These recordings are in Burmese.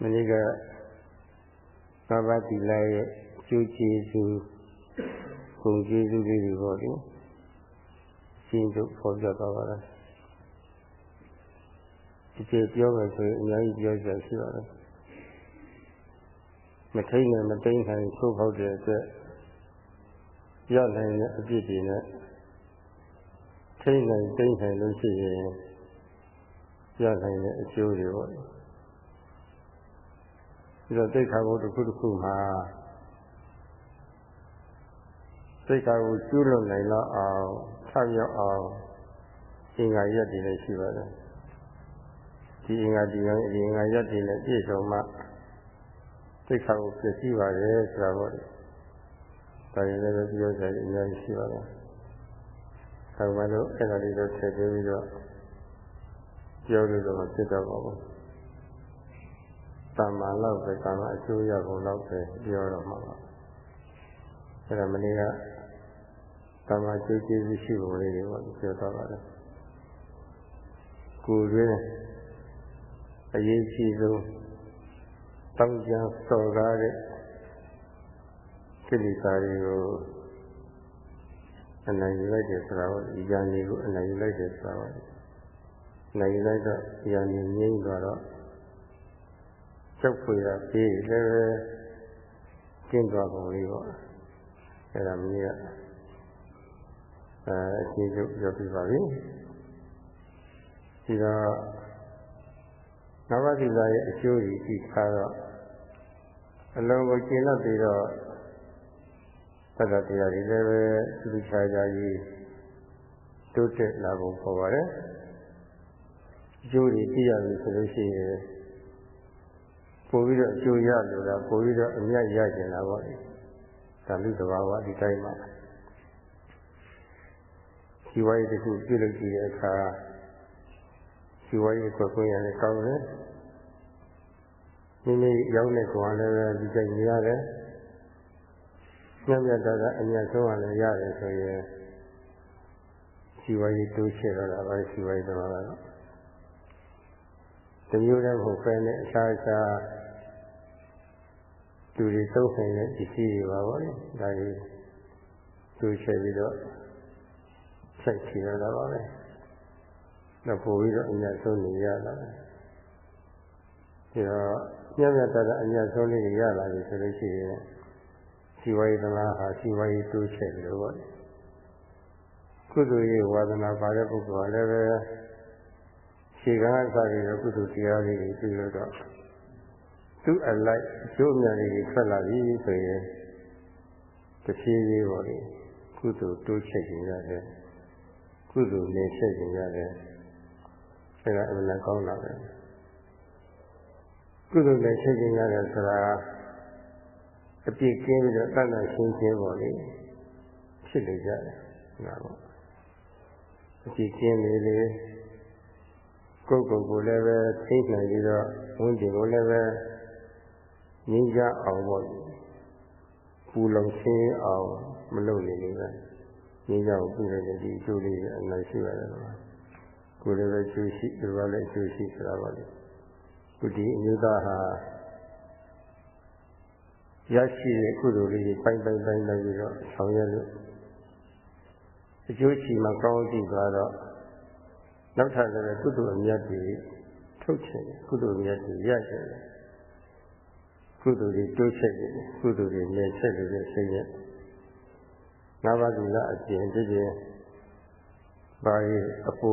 မနေ့ကဘာဝတိလာရဲ့ကျိုးကျေးဇူးဂုဏ်ကျေးဇူးလေးတွေပေါ့လေရှင်းချုပ်ဖော်ပြသွားပါလားဒီကျေပြောမယ်ဆိုရင်အများကြီးပြောကြရှိပါတယ်မထိန်နဲ့မသိမ်းနိုင်သို့ဖောက်တဲ့အတွက်ရနိုင်တဲ့အပြစ်တွေနဲ့ထိန်နိုင်သိမ်းနိုင်လို့ရှိရင်ရနိုင်တဲ့အကျိုးတွေပေါ့ ပြီးတော့သိက္ခာပုဒ်တစ်ခုတစ်ခုမှာသိက္ခာကိုကျူးလွန်နိုင်တော့အောင်ဆက်ရောက်အောင်အင်္ဂါရက်တွေလည်းရှိပါတယ်ဒီအင်္ဂါဒီအင်္ဂါရက်တွေနဲ့ပြည့်စုံမှသိက္ခာကိုပြည့်စည်ပါတယ်ဆိုတာပေါ့လေဒါရင်လည်းပြောကြတယ်အများကြီးရှိပါတယ်ဆောင်းမလို့အဲ့ဒါလေးတော့ထည့်ပြီးတော့ပြောလို့တော့ဖြစ်တော့ပါဘူး တမ္မာလောက်ပဲကာမအကျိုးရကုန်လောက်ပဲပြောတော့မှာပါအဲ့ဒါမနေ့ကတမ္မာကျိုးကျေးဇူးရှိပုံလေးတွေပေါ့ပြောတော့ပါတယ်ကိုယ်ရင်းအရေးကြီးဆုံးတောင်းကြစော်ကားတဲ့ကိလေသာတွေကိုအနိုင်ယူလိုက်တယ်ဆိုတာကိုဒီဉာဏ်တွေကိုအနိုင်ယူလိုက်တယ်ဆိုတာကိုနိုင်လိုက်တော့ဉာဏ်ကြီးငြိမ့်သွားတော့ ကြောက်ဖွေရပြီးလည်းပဲကျင့်သွားပုံလေးပေါ့အဲဒါမင်းကအဲအချင်းချုပ်ပြောပြပါပြီဒီတော့နဝတိလာရဲ့အကျိုးကြီးကြည့်ထားတော့အလုံးကိုကျင့်လို့ပြီးတော့သတ္တတရားတွေလည်းပဲသူချာချာကြီးတိုးတက်လာပုံပေါ်ပါတယ်အကျိုးတွေသိရပြီဆိုလို့ရှိရင် ပို့ပြီးတော့အကျိုးရလို့လားပို့ပြီးတော့အမြတ်ရကျင်တာပေါ့လေဒါလူတဘာဝဒီတိုင်းမှာဒီဝိုင်းတစ်ခုပြုလုပ်ကြည့်တဲ့အခါဒီဝိုင်းကိုခွင့်ရတယ်ကောင်းတယ်မိမိရောက်တဲ့ကွာလည်းပဲဒီတိုင်းရတယ်ညံ့ညံ့တာကအမြတ်ဆုံးကလည်းရတယ်ဆိုရင်ဒီဝိုင်းတိုးချဲ့တော့တာပဲဒီဝိုင်းတော့ကတော့တမျိုးတည်းမဟုတ်ပဲနဲ့အခြားအခြား လူတွေသုံးဆိုင်တဲ့ပစ္စည်းတွေပါပေါ့လေဒါကြီးသူချက်ပြီးတော့ဆက်ချရတာပါပဲတော့ပို့ပြီးတော့အညာဆုံးနေရတာဒီတော့ညံ့ညံ့တာအညာဆုံးလေးရလာပြီဆိုလို့ရှိရင်စီဝါရေးသလားဟာစီဝါရေးတိုးချက်လို့ပေါ့ကုသိုလ်ရေးဝါဒနာပါတဲ့ပုဂ္ဂိုလ်ကလည်းပဲခြေကားအစားရကုသိုလ်တရားလေးတွေပြုလို့တော့ သူ့အလိုက်အကျိုးအမြတ်တွေထွက်လာပြီဆိုရင်တဖြည်းဖြည်းပေါ့လေကုသိုလ်တိုးချက်ခြင်းရတယ်ကုသိုလ်နေချက်ခြင်းရတယ်အဲဒါအမှန်ကောင်းတာပဲကုသိုလ်နဲ့ချက်ခြင်းရတယ်ဆိုတာအပြစ်ကင်းပြီးတော့တဏ္ဍရှင်းခြင်းပေါ့လေဖြစ်နေကြတယ်ဟုတ်ပါဘူးအပြစ်ကင်းနေလေကိုယ်ကိုယ်ကိုလည်းပဲသိနိုင်ပြီးတော့ဝန်ကျင်ကိုလည်းပဲ ငြိမ်းချအောင်ပေါ့ပူလုံရှင်းအောင်မလုပ်နေနေပဲငြိမ်းချအောင်ပြုလိုက်တဲ့ဒီအကျိုးလေးအနိုင်ရှိရတယ်ကွာကိုယ်လည်းပဲကျိုးရှိဒီလိုလည်းကျိုးရှိဆိုတာပါလေခုဒီအမျိုးသားဟာရရှိတဲ့ကုသိုလ်လေးပိုင်းပိုင်းပိုင်းပိုင်းပြီးတော့ဆောင်ရွက်လို့အကျိုးချီမှာကောင်းကြည့်သွားတော့နောက်ထပ်လည်းကုသိုလ်အမြတ်တွေထုတ်ချင်ကုသိုလ်အမြတ်တွေရချင် ကုသိုလ်တွေတိုးချက်တယ်ကုသိုလ်တွေလည်းချက်လို့စိတ်နဲ့ငါးပါးသီလအကျင့်တည်းတည်းပါရီအပူ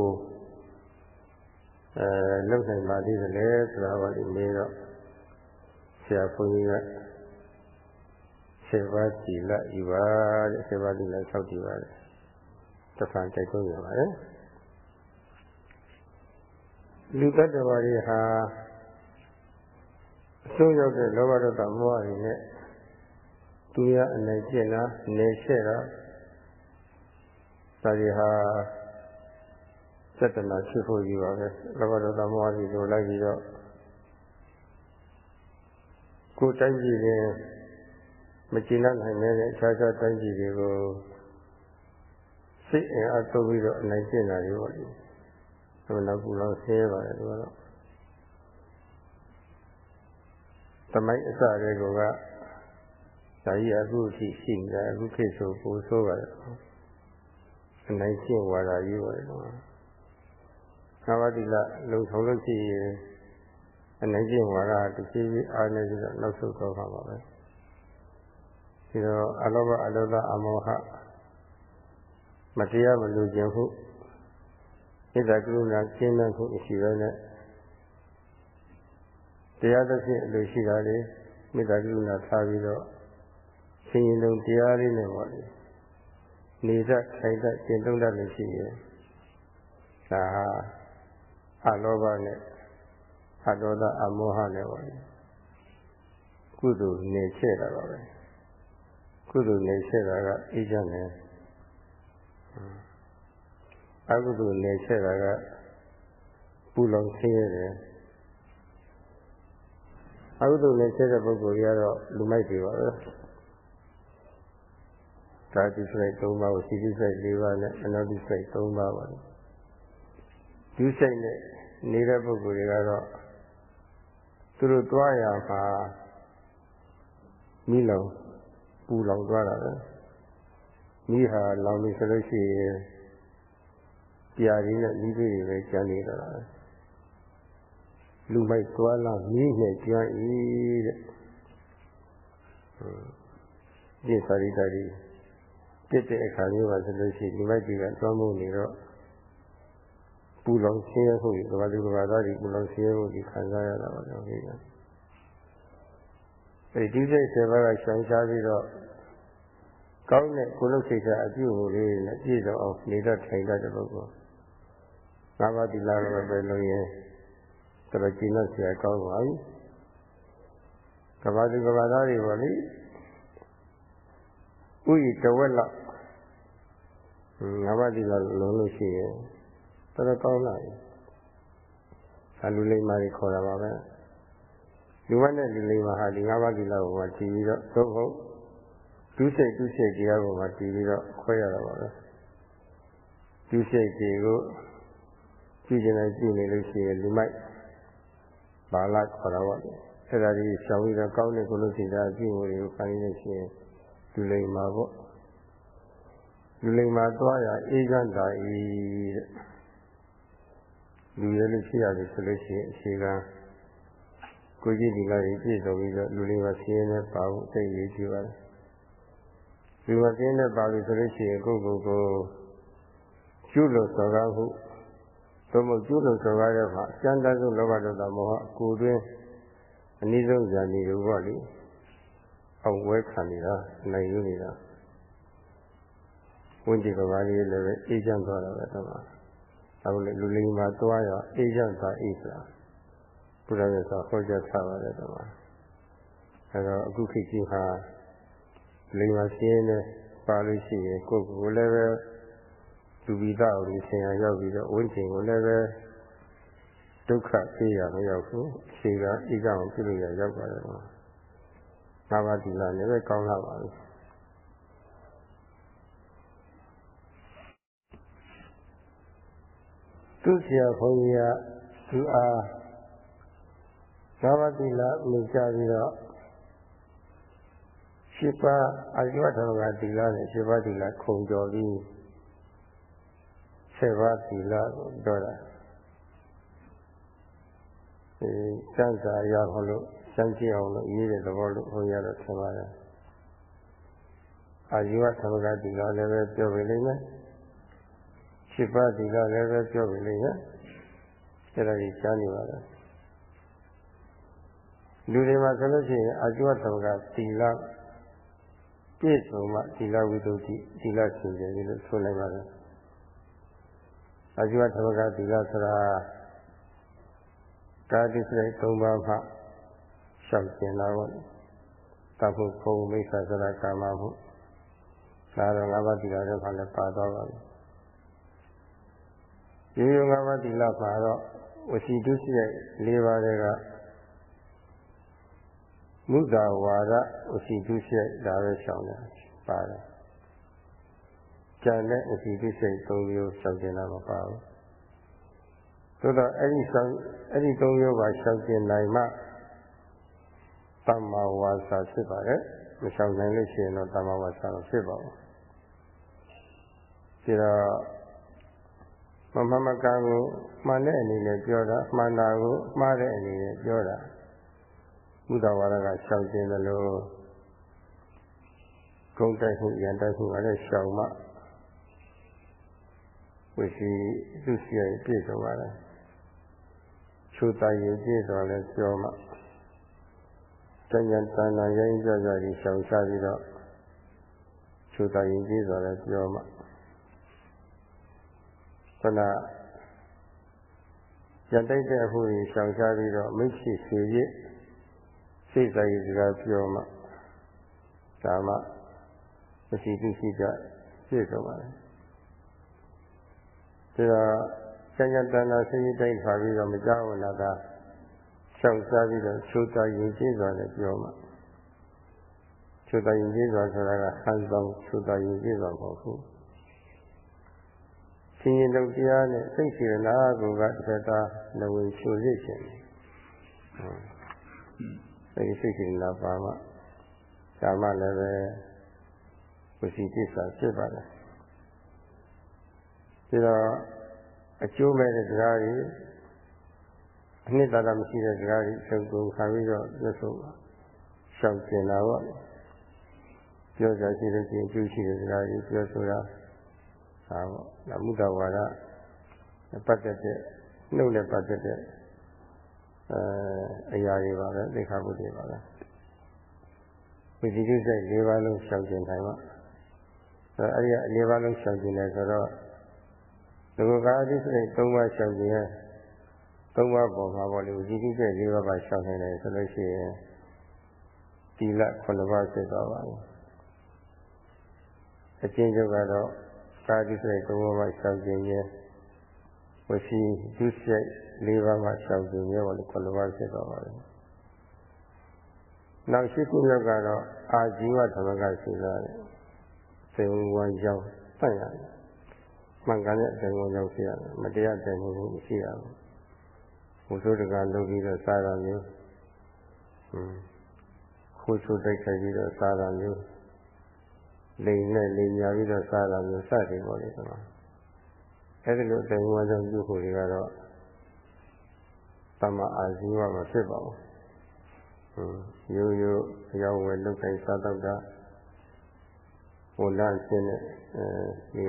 အဲလောက်နိုင်ပါသေးတယ်လေဆိုတာကဒီနေ့တော့ဆရာဘုန်းကြီးကဆေပါသီလယူပါတဲ့ဆေပါသီလဆောက်တည်ပါတယ်တစ်ခါတိုက်တွန်းရပါတယ်လူတ attva တွေဟာ အဆုံးရောက်တဲ့လောဘဒေါသမောဟတွေနဲ့သူရအနိုင်ကျင့်တာနေဆက်တာဒါတွေဟာစက်တနာဖြစ်ဖို့ကြီးပါပဲလောဘဒေါသမောဟတွေလိုလိုက်ပြီးတော့ကိုယ်တိုင်းပြည်ရင်မကျင့်နိုင်တဲ့အခြားခြားတိုင်းပြည်တွေကိုစိတ်အင်အားသုံးပြီးတော့အနိုင်ကျင့်တာတွေပေါ့လေဘယ်လောက်ကူလောက်ဆဲပါတယ်သူကတော့ သမိုင်းအစတွေကဒါကြီးအခုအထိရှိနေတာအခုခေတ်ဆိုပိုဆိုးပါတယ်အနိုင်ကျင့်ဝါဒကြီးပါတယ်ကွာသာဝတိလလုံဆောင်လို့ရှိရင်အနိုင်ကျင့်ဝါဒတစ်ပြေးပြေးအားနေပြီးတော့နောက်ဆုတ်သွားမှာပါပဲဒီတော့အလောဘအလောဘအမောဟမတရားမလူခြင်းဟုဣဒ္ဓကရုဏာကျင့်တဲ့ခုရှိရတဲ့ တရားသဖြင့်အလိုရှိတာလေမေတ္တာကရုဏာထားပြီးတော့ရှင်ရင်လုံးတရားလေးနဲ့ပေါ့လေနေတတ်ထိုင်တတ်ကျင့်သုံးတတ်လို့ရှိရင်ဒါဟာအလောဘနဲ့အဒေါသအမောဟနဲ့ပေါ့လေကုသိုလ်နေချဲ့တာပါပဲကုသိုလ်နေချဲ့တာကအေးချမ်းတယ်အကုသိုလ်နေချဲ့တာကပူလောင်ဆင်းရဲတယ် အကုသိုလ်နဲ့ဆက်တဲ့ပုဂ္ဂိုလ်တွေကတော့လူမိုက်တွေပါပဲ။ဒါတိစိတ်၃ပါးကိုစီတိစိတ်၄ပါးနဲ့အနောတိစိတ်၃ပါးပါ။ဒီစိတ်နဲ့နေတဲ့ပုဂ္ဂိုလ်တွေကတော့သူတို့တွားရမှာမိလောင်ပူလောင်သွားတာပဲ။မိဟာလောင်ပြီဆိုလို့ရှိရင်ပြာရင်းနဲ့မိသေးတွေပဲကျန်နေတာပဲ။ လူမိုက်သွားလာမီးနဲ့ကျွမ်းဤတဲ့ဒီစာရိတ္တရီပြစ်တဲ့အခါမျိုးပါဆိုလို့ရှိရင်လူမိုက်တွေကတွမ်းမှုနေတော့ပူလောင်ဆင်းရဲဖို့ဒီကဘာလူကဘာသားတွေပူလောင်ဆင်းရဲဖို့ဒီခံစားရတာပါတော့ဒီကအဲဒီစိတ်ဆေဘာကရှောင်ရှားပြီးတော့ကောင်းတဲ့ကုလစိတ်ကအပြုအမူလေးနဲ့ပြည့်စုံအောင်နေတတ်ထိုင်တတ်တဲ့ပုဂ္ဂိုလ်ငါးပါးဒီလာတော့ပဲလို့ရင် တော်တော်ကျဉ်းဆရာကောင်းပါပြီကဘာသူကဘာသားတွေပေါ့လေဥယျတဝက်လောက်ငါးပါးဒီလောက်လုံးလို့ရှိရင်တော်တော်ကောင်းလာပြီအလူလိမ္မာတွေခေါ်တာပါပဲလူဝတ်နဲ့လူလိမ္မာဟာဒီငါးပါးဒီလောက်ကိုမှတည်ပြီးတော့သို့ဟုတ်ဒုစိတ်ဒုစိတ်တရားကိုမှတည်ပြီးတော့ခွဲရတာပါပဲဒုစိတ်တွေကိုကြည့်ကြနေကြည့်နေလို့ရှိရင်လူမိုက် ပါဠိခေါ်တာပေါ့အဲ့ဒါကြီးရှောင်ပြီးတော့ကောင်းတဲ့ကုလစိတ်ဓာတ်အပြုအမူတွေကိုခံရလို့ရှိရင်လူလိမ္မာပေါ့လူလိမ္မာသွားရအေးချမ်းသာဤတဲ့လူရလို့ရှိရတယ်ဆိုလို့ရှိရင်အခြေခံကိုကြီးဒီကကြီးပြည့်စုံပြီးတော့လူလိမ္မာဆင်းရဲနဲ့ပါဖို့သိရည်ကြည့်ပါတယ်လူမဆင်းရဲနဲ့ပါလို့ဆိုလို့ရှိရင်ကိုယ့်ကိုယ်ကိုကျွလို့စော်ကားမှု သို့မဟုတ်ကျိုးလို့ဆိုကားတဲ့မှာအကျဉ်းတဆုံးလောဘဒေါသမောဟကိုယ်တွင်အနည်းဆုံးဇာတိတွေပေါ့လေအောင်ဝဲခံနေတာနိုင်ယူနေတာဝိဉ္ဇိကဘာလေးလည်းပဲအေးချမ်းသွားတာပဲတော့ပါအခုလေလူလိမ္မာသွားရအေးချမ်းသွားအေးဆိုတာဘုရားမြတ်စွာဟောကြားထားပါတယ်တော့ပါအဲတော့အခုခေတ်ကြီးဟာလိမ္မာရှင်းနေပါလို့ရှိရင်ကိုယ်ကိုယ်လည်းပဲ လူပိသအောင်ဆင်ရရောက်ပြီးတော့ဝိဉ္ဇဉ်ကိုလည်းပဲဒုက္ခပြေးရမရောက်ဘူးအခြေကဤကအောင်ပြုလို့ရရောက်ပါတယ်ကွာငါးပါးဒီလာလည်းပဲကောင်းလာပါပြီသူဆရာဘုန်းကြီးကသူအားငါးပါးဒီလာမြင်ကြပြီးတော့ရှိပါအာယဝထမကဒီလာနဲ့ရှိပါဒီလာခုံကျော်ပြီး 7ပါးသီလကိုပြောတာအဲစံစာရအောင်လို့စံကြည့်အောင်လို့ရေးတဲ့သဘောလို့ဟောရတော့ထင်ပါတယ်အာယုဝသမဂတိကလည်းပဲပြောပြလိမ့်မယ်7ပါးသီလလည်းပဲပြောပြလိမ့်မယ်အဲ့ဒါကြီးရှားနေပါတယ်လူတွေမှာဆိုလို့ရှိရင်အာယုဝသမဂသီလပြည့်စုံမှသီလဝိသုဒ္ဓိသီလရှင်တယ်လို့ဆိုလိုက်ပါတယ် အာဇီဝသမဂသီလဆိုတာကာတိစိတ်၃ပါးမှရှောက်ကျင်လာဖို့တဖို့ဘုံမိစ္ဆာဆိုတာကာမဖို့ဒါတော့၅ပါးသီလတွေခါလည်းပါသွားပါပြီရိုးရိုး၅ပါးသီလပါတော့ဝစီတုစိတ်၄ပါးတွေကမုဒ္ဒဝါဒဝစီတုစိတ်ဒါပဲရှောင်တယ်ပါတယ် ကြံတဲ့အစီပိစိတ်၃မျိုးရှောင်ကျင်တာမပါဘူးသို့တော့အဲ့ဒီဆောင်အဲ့ဒီ၃မျိုးပါရှောင်ကျင်နိုင်မှတမ္မာဝါစာဖြစ်ပါတယ်မရှောင်နိုင်လို့ရှိရင်တော့တမ္မာဝါစာတော့ဖြစ်ပါဘူးဒီတော့မမမကံကိုမှန်တဲ့အနေနဲ့ပြောတာမှန်တာကိုမှားတဲ့အနေနဲ့ပြောတာဘုဒ္ဓဝါဒကရှောင်ကျင်တယ်လို့ဂုံတိုက်မှုရန်တိုက်မှုအဲ့ဒါရှောင်မှ ဝိရှိသူစီရပြည့်စုံပါတယ်ချိုးသားရင်ပြည့်စုံလဲပြောမှတဉ္ဇန်တဏ္ဍာရိုင်းကြကြကြီးရှောင်ရှားပြီးတော့ချိုးသားရင်ပြည့်စုံလဲပြောမှခဏရန်တိုက်တဲ့အမှုကြီးရှောင်ရှားပြီးတော့မိတ်ရှိဆွေရစ်စိတ်ဆိုင်စကားပြောမှဒါမှမရှိသူရှိကြပြည့်စုံပါတယ် ဒါတော့ကျန်ကျန်တန်တာစိတ်တိုင်းခါပြီးတော့မကြောက်ဘူးလားကရှောင်စားပြီးတော့ချိုးတာရင်ကျေးစွာနဲ့ပြောမှချိုးတာရင်ကျေးစွာဆိုတာကဟန်ဆောင်ချိုးတာရင်ကျေးစွာမဟုတ်ဘူးရှင်ရင်တို့တရားနဲ့စိတ်စေနာကိုကတစ်ခါလဝင်ချိုရစ်ခြင်းအဲဒီစိတ်စေနာပါမှဒါမှလည်းပဲဝစီတစ္ဆာဖြစ်ပါတ ယ်ဒါတော့အကျိုးမဲ့တဲ့စကားကြီးအနှစ်သာရမရှိတဲ့စကားကြီးစုံကုန်ခံပြီးတော့ပြောဆိုရှောင်ကျင်တာပေါ့ပြောကြရှိလို့ရှိရင်အကျိုးရှိတဲ့စကားကြီးပြောဆိုတာဒါပေါ့ဒါမုဒ္ဒဝါဒပတ်သက်တဲ့နှုတ်နဲ့ပတ်သက်တဲ့အဲအရာတွေပါပဲသိခါဘုဒ္ဓပါပဲဝိဇိတုစိတ်၄ပါးလုံးရှောင်ကျင်နိုင်ပါအဲအဲ့ဒီအ၄ပါးလုံးရှောင်ကျင်တယ်ဆိုတော့ ဒီလိုကာအတိစိတ်၃ပါးရှောင်ကျင်ရ၃ပါးပေါ်မှာပေါ့လေဝိဇိတုစိတ်၄ပါးပါရှောင်နိုင်တယ်ဆိုလို့ရှိရင်တိလ9ပါးဖြစ်သွားပါပြီအချင်းချုပ်ကတော့ကာတိစိတ်၃ပါးပါရှောင်ကျင်ရင်ဝစီဒုစိတ်၄ပါးပါရှောင်ကျင်ရပေါ့လေ9ပါးဖြစ်သွားပါပြီနောက်ရှိခုမြောက်ကတော့အာဇီဝဓမ္မကရှိတာလေစေဝံကြောင့်တတ်ရတယ် မှန်ကန်တဲ့အတိုင်းဝင်ရောက်ဖြစ်ရတယ်မတရားတဲ့မှုမရှိရဘူးဘုဆိုးတကလုပ်ပြီးတော့စားတာမျိုးဟွန်းခိုးချိုးတိုက်ခိုက်ပြီးတော့စားတာမျိုးလိန်နဲ့လိန်ညာပြီးတော့စားတာမျိုးစတယ်ပေါ့လေဒီမှာအဲဒီလိုအတိုင်းဝင်ကြောင့်ပြုဖို့တွေကတော့တမအာဇီဝမဖြစ်ပါဘူးရိုးရိုးအရောက်ဝယ်လုတ်တိုင်းစားတော့တာဝန်လရှင်းတဲ့အဲဒီ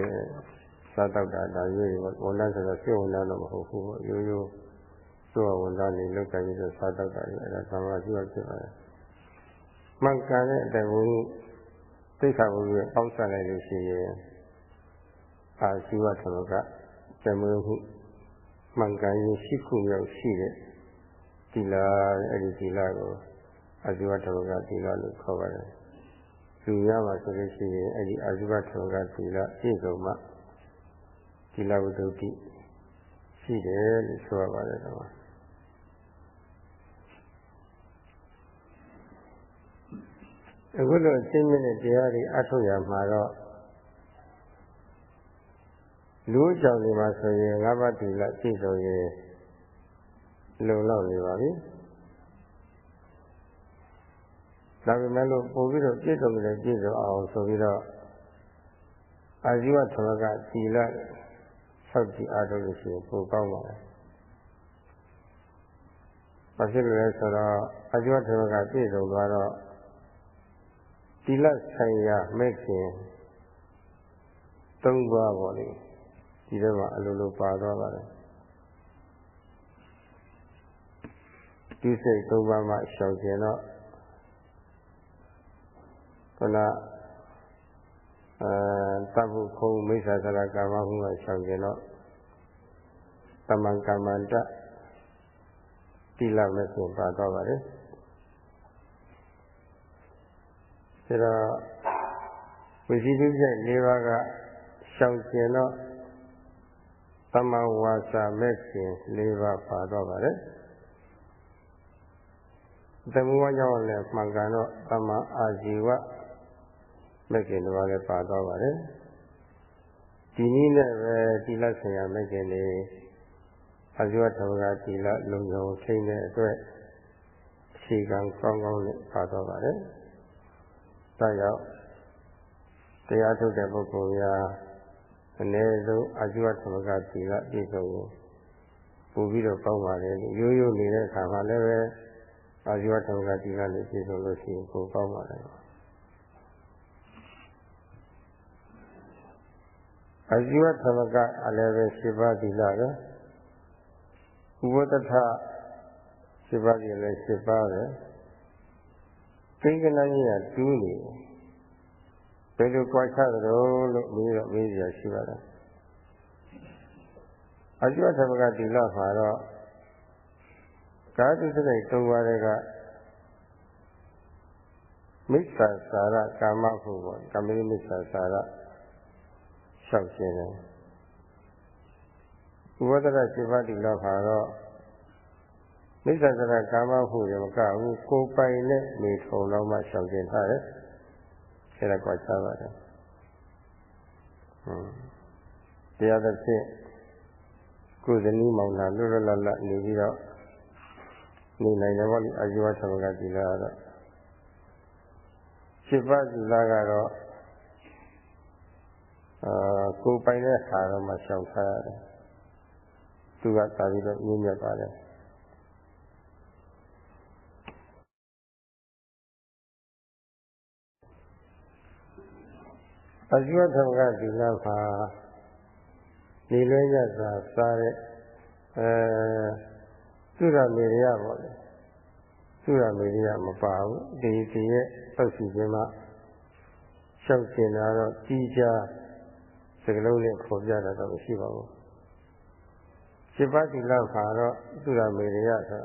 စားတော့တာဒါရိုးရိုးဝန်လဆိုတော့စိတ်ဝန်လတော့မဟုတ်ဘူးရိုးရိုးဆိုတော့ဝန်လနေလုတ်တိုင်းပြီးတော့စားတော့တာအဲဒါသမာဓိဝဖြစ်ပါတယ်မှန်ကန်တဲ့အတိုင်းဘုသိက္ခာဘုရားအောက်ဆက်လိုက်လို့ရှိရင်အာဇီဝဓမ္မကဇမုဟုမှန်ကန်ရင်ရှိခုမြောက်ရှိတဲ့ဒီလာအဲ့ဒီဒီလာကိုအာဇီဝဓမ္မကဒီလာလို့ခေါ်ပါတယ်လူရပါဆိုလို့ရှိရင်အဲ့ဒီအာဇီဝဓမ္မကဒီလာပြည့်စုံမှ ဒီလဝတ္တုတိရှိတယ်လို့ဆိုရပါတယ်ကောအခုလိုအစဉ်မင်းတရားတွေအထုတ်ရမှာတော့လူအကြောင်းတွေမှာဆိုရင်ငါးပါးတိလပြည့်စုံရင်လုံလောက်နေပါပြီဒါပေမဲ့လို့ပို့ပြီးတော့ပြည့်စုံတယ်ပြည့်စုံအောင်ဆိုပြီးတော့အာဇီဝသမဂတိလ ဆောက်ကြည့်အားထုတ်လို့ရှိရင်ပိုကောင်းပါလား။ဘာဖြစ်လို့လဲဆိုတော့အကျော်ဓမ္မကပြည့်စုံသွားတော့တိလဆိုင်ရာမဲ့ခင်သုံးပါးပေါ့လေဒီထဲမှာအလိုလိုပါသွားပါတယ်ဒီစိတ်သုံးပါးမှရှောင်ကျင်တော့ခုန တပ်ဖို့ခုံးမိစ္ဆာသရကာမဟုမှရှောင်ကျင်တော့တမန်ကမ္မန္တတိလမဲ့ဆိုပါတော့ပါတယ်ဒါတော့ဝိသိတိကျ၄ပါးကရှောင်ကျင်တော့သမဝါစာမဲ့ခင်၄ပါးပါတော့ပါတယ်သမဝါကြောင့်လည်းမှန်ကန်တော့သမအာဇီဝ မဲ့ခင်တစ်ပါးလည်းပါတော့ပါတယ်ဒီနည်းနဲ့ပဲတိလဆရာမဲ့ခင်လေးအာဇီဝဓမ္မကတိလလုံုံထိန်းတဲ့အတွက်ရှအခြေခံကောင်းကောင်းနဲ့ပါတော့ပါတယ်။ဒါကြောင့်တရားထုတ်တဲ့ပုဂ္ဂိုလ်များအနည်းဆုံးအာဇီဝသမဂသီလပြည့်စုံရင်ပို့ပြီးတော့ကောင်းပါလေရိုးရိုးနေတဲ့အခါမှာလည်းပဲအာဇီဝသမဂသီလနဲ့ပြည့်စုံလို့ရှိရင်ပိုကောင်းပါလေ အာဇီဝသမဂအလည်းပဲ7ပါးသီလပဲဥပဒထ7ပါးကြီးလည်း7ပါးပဲကိန်းကနကြီးကတူးနေတယ်ဘယ်လိုကြွားချသလဲလို့မေးတော့မေးရရှိပါတယ်အကျွတ်သမဂတိလမှာတော့ကာတုစရိုက်၃ပါးတွေကမိစ္ဆာစာရကာမဖို့ပေါ့ကာမိမိစ္ဆာစာရ လျှောက်ခြင်းတယ်ဥပဒရစေပါတိလမှာတော့မိစ္ဆာစာရကာမဖို့ရမကဘူးကိုယ်ပိုင်နဲ့နေထုံတော့မှလျှောက်ခြင်းထားတယ်အဲ့ဒါကွာခြားပါတယ်ဟုတ်တရားသဖြင့်ကိုယ်ဇနီးမောင်နှံလွတ်လွတ်လပ်လပ်နေပြီးတော့နေနိုင်တယ်ဗောလေအာဇီဝသမဂတိလာတော့စိပ္ပသီလကတော့ အာကိုယ်ပိုင်တဲ့ဟာတော့မှရှောင်ထားရတယ်သူကသာပြီးတော့ညှိမြတ်ပါတယ်အဇိဝသမဂသီလမှာနေလွဲရစွာစားတဲ့အဲသုရမေရိယပေါ့လေသုရမေရိယမပါဘူးဒီဒီရဲ့တောက်စီခြင်းမှာရှောက်ကျင်တာတော့ကြီးကြား စကလုံးနဲ့ခေါ်ပြတာတော့မရှိပါဘူးစိပ္ပတိလခါတော့သုရမေရိယဆို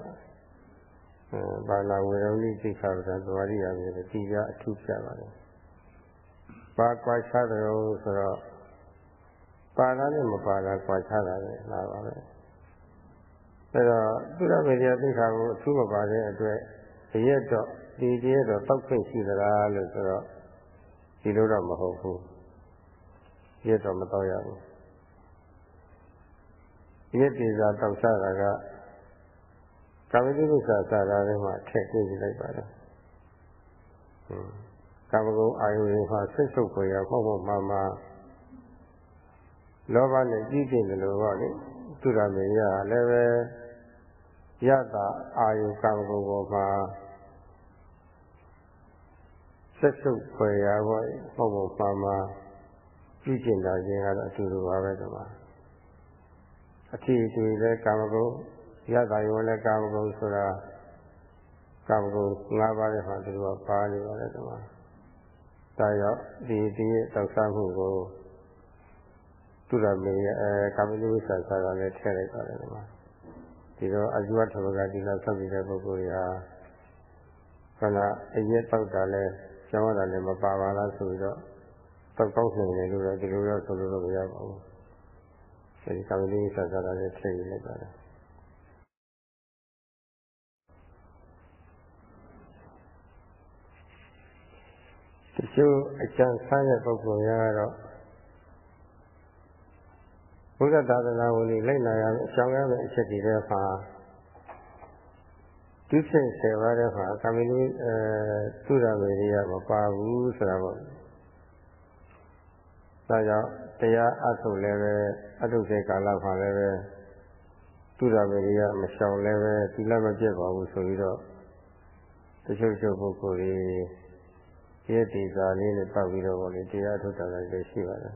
အဲဘာလာဝေရုံလိသိက္ခာပဒံသဝရိယမြေတိကြားအထုပြပါတယ်ပါကွာခြားတယ်ဆိုတော့ပါတာနဲ့မပါတာကွာခြားတာပဲလာပါပဲအဲတော့သုရမေရိယသိက္ခာကိုအထူးမပါတဲ့အတွက်ဒီရက်တော့ဒီတရက်တော့တောက်ခွင့်ရှိသလားလို့ဆိုတော့ဒီလိုတော့မဟုတ်ဘူး ရက်တော့မတော့ရဘူးရက်ဒီစာတောက်စားတာကကာမတိပု္ပ္ပာစာရာထဲမှာထည့်ကြည့်လိုက်ပါတယ်ကာမဂုဏ်အာယုတွေမှာဆိတ်ဆုပ်ပေါ်ရပေါ့ပေါ့မှမှလောဘနဲ့ကြီးကျင်တယ်လို့ပေါ့လေသူရမေရလည်းပဲယတာအာယုကာမဂုဏ်ပေါ်မှာဆက်ဆုပ်ဖွယ်ရပေါ့ပေါ့ပေါ့မှမှ ကြီးကျင်တာခြင်းကတော့အတူတူပါပဲဒီမှာအထီးတွေလည်းကာမဂုဏ်ယတာယောလည်းကာမဂုဏ်ဆိုတာကာမဂုဏ်၅ပါးရဲ့မှာသူကပါနေပါတယ်ဒီမှာဒါရောက်ဒီဒီရဲ့တောက်စားမှုကိုသူရမေအဲကာမလိဝိသစာကလည်းထည့်လိုက်ပါတယ်ဒီမှာဒီတော့အဇဝထဘကဒီလောက်ဆက်ပြီးတဲ့ပုဂ္ဂိုလ်ရာခန္ဓာအရက်တောက်တာလဲကျောင်းတာလည်းမပါပါလားဆိုပြီးတော့ တောက်ကောက်နေတယ်လို့တော့ဒီလိုတော့ဆိုလို့တော့မရပါဘူးအဲဒီကာမလိဝိသစာကလည်းထည့်လိုက်ပါတယ်တချို့အကျံဆန်းတဲ့ပုဂ္ဂိုလ်များကတော့ဘုရားသာသနာဝင်လိုက်နာရမယ်အဆောင်ရမယ်အချက်တွေထဲမှာသူစိတ်ဆယ်ပါးတဲ့မှာကာမီလူအဲသူရမေရိယမပါဘူးဆိုတာပေါ့ ဒါကြောင့်တရားအထုတ်လည်းပဲအထုတ်တဲ့ကာလမှာလည်းပဲသူရမေရိယမရှောင်လည်းပဲဒီလက်မပြတ်ပါဘူးဆိုပြီးတော့တချို့ချို့ပုဂ္ဂိုလ်တွေရဲ့ဒီစာလေးနဲ့ပတ်ပြီးတော့လေတရားထုတ်တာလည်းရှိပါတယ်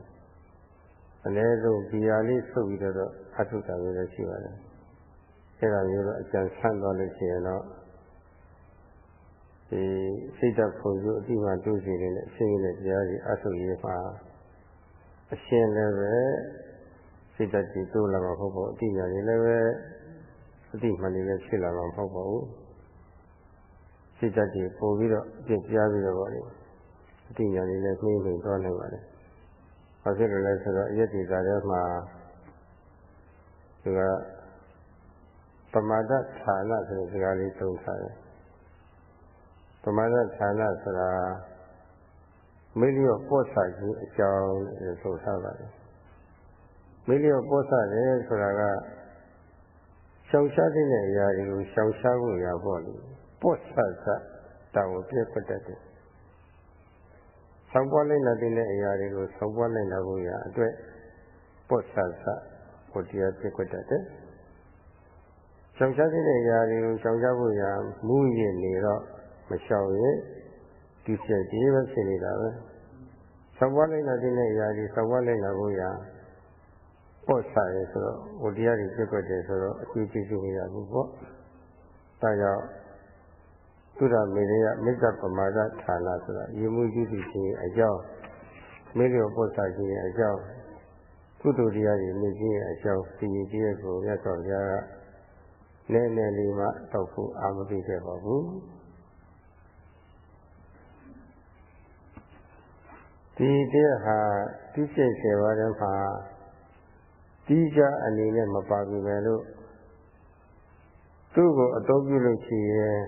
အနည်းဆုံးဒီဟာလေးဆုပ်ပြီးတော့အထုတ်တာလည်းရှိပါတယ်အဲဒါမျိုးတော့အကျဉ်းဆန်းသွားလို့ရှိရင်တော့ဒီစိတ်ဓာတ်ပုံစုအတိမတူးစီနေတဲ့ဆင်းရဲတဲ့တရားကြီးအထုတ်ရေးမှာ အရှင်းလည်းပဲစိတ်ဓာတ်ကြီးတိုးလာမှာမဟုတ်ပါဘူးအတိညာကြီးလည်းပဲအတိမှန်ကြီးလည်းဖြစ်လာမှာမဟုတ်ပါဘူးစိတ်ဓာတ်ကြီးပို့ပြီးတော့အပြည့်ပြားပြီးတော့ပါလိမ့်အတိညာလေးလည်းနှိမ့်နှိမ့်သွားနိုင်ပါတယ်။ဘာဖြစ်လို့လဲဆိုတော့အယက်ဒီစာထဲမှာသူကပမာဒဌာနဆိုတဲ့စကားလေးသုံးထားတယ်။ပမာဒဌာနဆိုတာ မိလျော့ပို့ဆခြင်းအကြောင်းလို့ဆိုထားပါတယ်။မိလျော့ပို့ဆတယ်ဆိုတာကရှောင်ရှားတဲ့အရာတွေကိုရှောင်ရှားဖို့ရပေါ့လေ။တပွတ်ဆဆတောင်းပြည့်ခွတ်တတ်တယ်ဆောင်ပွားလိုက်တဲ့အရာတွေကိုဆောင်ပွားလိုက်တာကိုရအတွက်ပွတ်ဆဆဟိုတရားပြည့်ခွတ်တတ်တယ်ရှောင်ရှားတဲ့အရာတွေကိုရှောင်ရှားဖို့ရမူရည်နေတော့မရှောင်ရင် ဒီစိတ်ဒီပဲဖြစ်နေတာပဲဆောင်ပွားလိုက်တဲ့အရာတွေဆောင်ပွားလိုက်တာကိုရပေါ့ဆရဲဆိုတော့ဟိုတရားတွေပြည့်ခွက်တယ်ဆိုတော့အကျိုးကျေးဇူးမရဘူးပေါ့ဒါကြောင့်သုဒ္ဓမေရယမိစ္ဆပမာဒဌာနဆိုတာယမှုကျူးတိခြင်းအကြောင်းမေလျောပေါ့ဆခြင်းရဲ့အကြောင်းကုသိုလ်တရားတွေနေခြင်းရဲ့အကြောင်းစီရင်ခြင်းကိုမြတ်စွာဘုရားကနည်းနည်းလေးမှတောက်ဖို့အာမပေးခဲ့ပါဘူး ဒီတရားဟာတိကျစေပါတဲ့မှာတိကျအနေနဲ့မပါပြီပဲလို့သူ့ကိုအသုံးပြုလို့ရှိရင်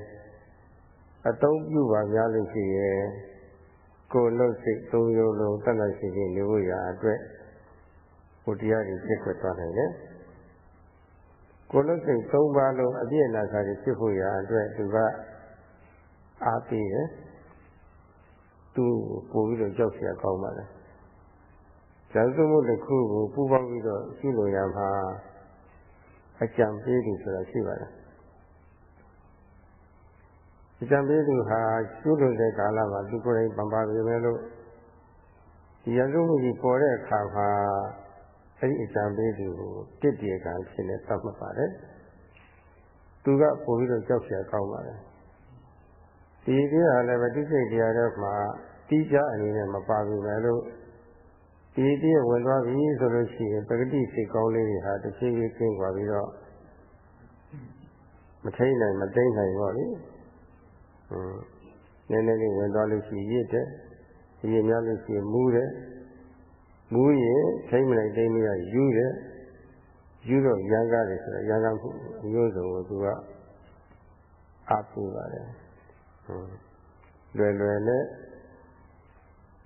အသုံးပြုပါများလို့ရှိရင်ကိုယ်လုံးစိတ်သုံးရုံလုံးတတ်နိုင်ရှိခြင်းနေဖို့ရာအတွက်ဟိုတရားတွေဖြစ်ခွက်သွားနိုင်တယ်ကိုယ်လုံးစိတ်သုံးပါလုံးအပြည့်အနာခါတွေဖြစ်ဖို့ရာအတွက်သူကအားပေးတယ် သူပို့ပြီးတော့ကြောက်เสียကောင်းပါလေဇန်စုမှုတစ်ခုကိုပူပေါင်းပြီးတော့ရှိလို့ရမှာအကြံပေးသူဆိုတာရှိပါတယ်အကြံပေးသူဟာကျุလို့တဲ့ကာလမှာသူကိုယ်တိုင်ပံပါပြီပဲလို့ဒီရစုမှုကြီးပေါ်တဲ့အခါမှာအဲ့ဒီအကြံပေးသူကိုတစ်တည်းကဖြစ်နေသတ်မှတ်ပါတယ်သူကပို့ပြီးတော့ကြောက်เสียကောင်းပါတယ် ဒီတရားလည်းပဲတိစိတ်တရားတွေမှာတိကျအနေနဲ့မပါဘူးပဲလို့ဒီတည်းဝင်သွားပြီဆိုလို့ရှိရင်ပဂတိစိတ်ကောင်းလေးတွေဟာတစ်ချိန်ချင်းကျင်းသွားပြီးတော့မထိန်နိုင်မသိနိုင်တော့လေဟွန်းနည်းနည်းလေးဝင်သွားလို့ရှိရစ်တယ်ရည်များလို့ရှိရင်မူးတယ်မူးရင်ထိမ့်မလိုက်သိမရယူတယ်ယူတော့ရံကားတယ်ဆိုတော့ရံကားမှုအမျိုးစုံကိုသူကအားပေးပါတယ်ဟွန်း လွယ်လွယ်နဲ့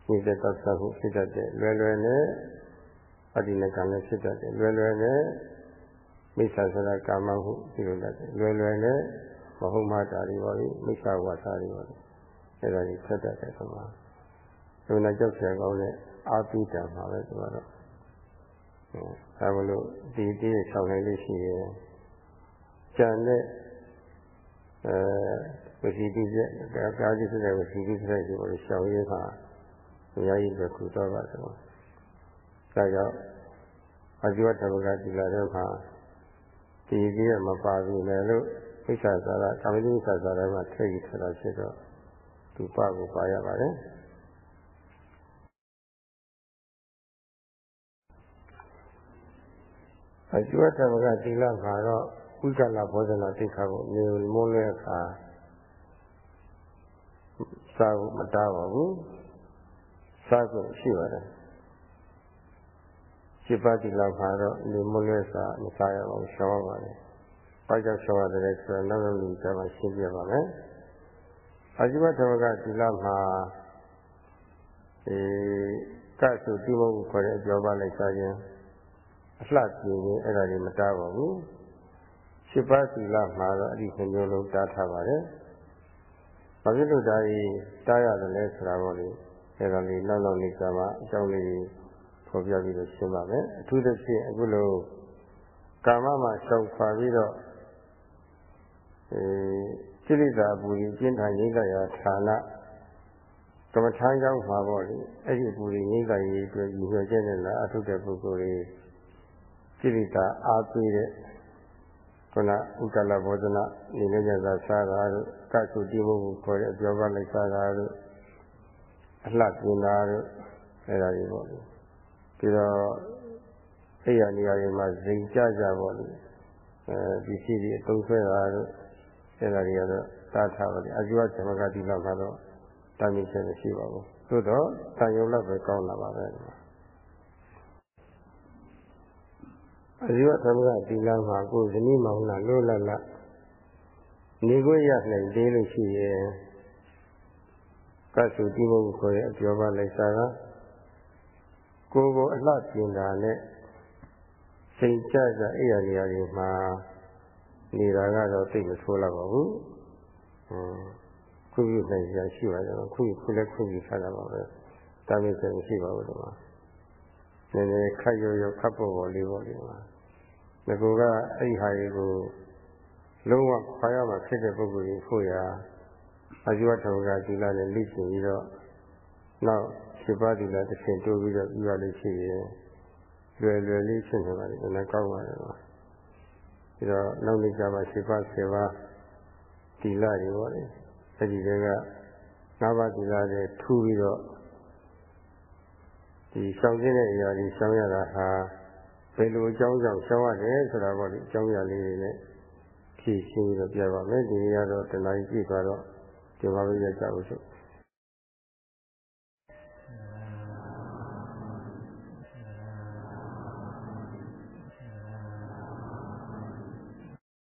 ညစ်တဲ့သတ်သတ်မှုဖြစ်တတ်တယ်လွယ်လွယ်နဲ့အဒီနကံလည်းဖြစ်တတ်တယ်လွယ်လွယ်နဲ့မိစ္ဆာစရကာမဟုပြုလုပ်တတ်တယ်လွယ်လွယ်နဲ့မဟုတ်မှတာတွေပါလိမိစ္ဆာဝါစာတွေပါလိအဲဒါကြီးဖြစ်တတ်တယ်ဆိုမှာဒီနာကြောက်ဆရာကောင်းတဲ့အာပိတံမှာပဲဆိုတော့အဲဒါမလို့ဒီတည်းဆောင်နိုင်လို့ရှိရင်ကြံတဲ့အဲ ဝစီတိကျကာကြီးတဲ့ဝစီတိတဲ့ဒီလိုရှောင်ရင်းမှာအများကြီးပဲကုတော့ပါတယ်။ဒါကြောင့်အဇိဝတ္တဝကတိလာတဲ့မှာဒီကြီးကမပါဘူးလေလို့ဣစ္ဆာသာရကာမိတိဣစ္ဆာသာရမှာထည့်ယူထားတာဖြစ်တော့သူပကိုပါရပါတယ်။အကျွတ်တမကတိလမှာတော့ဝိကလဘောဇနာတိခါကိုမြေမုန်းလဲခါ စာကိုမတားပါဘူးစားဖို့ရှိပါတယ်စိပ္ပတိလောက်မှာတော့လူမလွဲစာမစားရအောင်ရှောင်းပါလေ။ဘာကြောင့်ရှောင်းရတယ်ဆိုတော့နောက်နောက်လူကျမှရှင်းပြပါမယ်။အဇိဝဓမ္မကဒီလောက်မှာအဲကဆုတိမဟုခေါ်တဲ့အကျော်ပါလိုက်စားခြင်းအလှပြင်းခြင်းအဲ့ဒါတွေမတားပါဘူး။စိပ္ပတိလောက်မှာတော့အဲ့ဒီခမျိုးလုံးတားထားပါတယ်။ ဘာဖြစ်လို့ဒါကြီးတားရတယ်လဲဆိုတာပေါ့လေ။အဲဒါလေးနောက်နောက်လေးကမှအကြောင်းလေးဖော်ပြပြီးတော့ရှင်းပါမယ်အထူးသဖြင့်အခုလိုကာမမှာရှောင်ခွာပြီးတော့အဲစိရိတာပူရင်ကျင့်ထိုင်ရိတ်ရဌာနကမ္မထာကြောင့်မှာပေါ့လေအဲ့ဒီပူရင်ရိတ်ရရေးအတွက်ရည်ရွယ်ချက်နဲ့လားအထုတဲ့ပုဂ္ဂိုလ်ကြီးစိရိတာအားပေးတဲ့ ခုနဥက္ကလဘောဇနနေနေကြသာစားတာတို့ကဆုတိမှုကိုခေါ်တဲ့အပြောပါလိုက်စားတာတို့အလှကျင်တာတို့အဲဒါတွေပေါ့လေပြီးတော့အဲ့ရနေရာတွေမှာဇိမ်ကြကြပေါ့လေအဲဒီစီဒီအသုံးဆွဲတာတို့အဲဒါတွေကတော့တားထားပါလေအကျိုးသမဂတိလောက်ကတော့တာမြင့်ချက်မရှိပါဘူးသို့တော့တန်ရုံလောက်ပဲကောင်းလာပါပဲ အဇိဝသမဂတိလောက်မှာကိုယ်ဇနီးမောင်နှံလို့လတ်လတ်နေခွင့်ရနိုင်သေးလို့ရှိရင်ကဆုတိမုတ်ခေါ်တဲ့အပြောပါလိုက်စားကကိုယ်ကိုအလှပြင်တာနဲ့စိတ်ကြကြအဲ့ရနေရာတွေမှာနေတာကတော့သိမဆိုးလာပါဘူးခွင့်ပြုနိုင်ကြရှိပါတယ်ခွင့်ခုလည်းခွင့်ပြုထားတာပါပဲတာမင်ဆိုမရှိပါဘူးတော့ နည်းနည်းခက်ရောရောခက်ပေါ်ပေါ်လေးပေါ့ဒီမှာငကူကအဲ့ဒီဟာတွေကိုလုံးဝခွာရမှာဖြစ်တဲ့ပုဂ္ဂိုလ်ကြီးဖို့ရာအဇဝထောကသီလနဲ့လိကျင်ပြီးတော့နောက်ရှိပါသီလတစ်ဆင့်တိုးပြီးတော့ပြီးရလို့ရှိရင်လွယ်လွယ်လေးဖြစ်နေပါလိမ့်မယ်ကောင်းပါတယ်ပါပြီးတော့နောက်နေ့ကျမှရှိပါဆယ်ပါးသီလတွေပေါ့လေအဲ့ဒီတွေကငါးပါးသီလတွေထူပြီးတော့ ဒီရှောင်ခြင်းတဲ့အရာကြီးရှောင်ရတာဟာဘယ်လိုအကြောင်းကြောင့်ရှောင်ရတယ်ဆိုတာပေါ့လေအကြောင်းအရာလေးတွေနဲ့ဖြည့်ရှင်းပြီးတော့ပြပါမယ်ဒီနေ့ကတော့တဏှာကြီးပြည့်သွားတော့ဒီမှာပဲရကြအောင်ဆို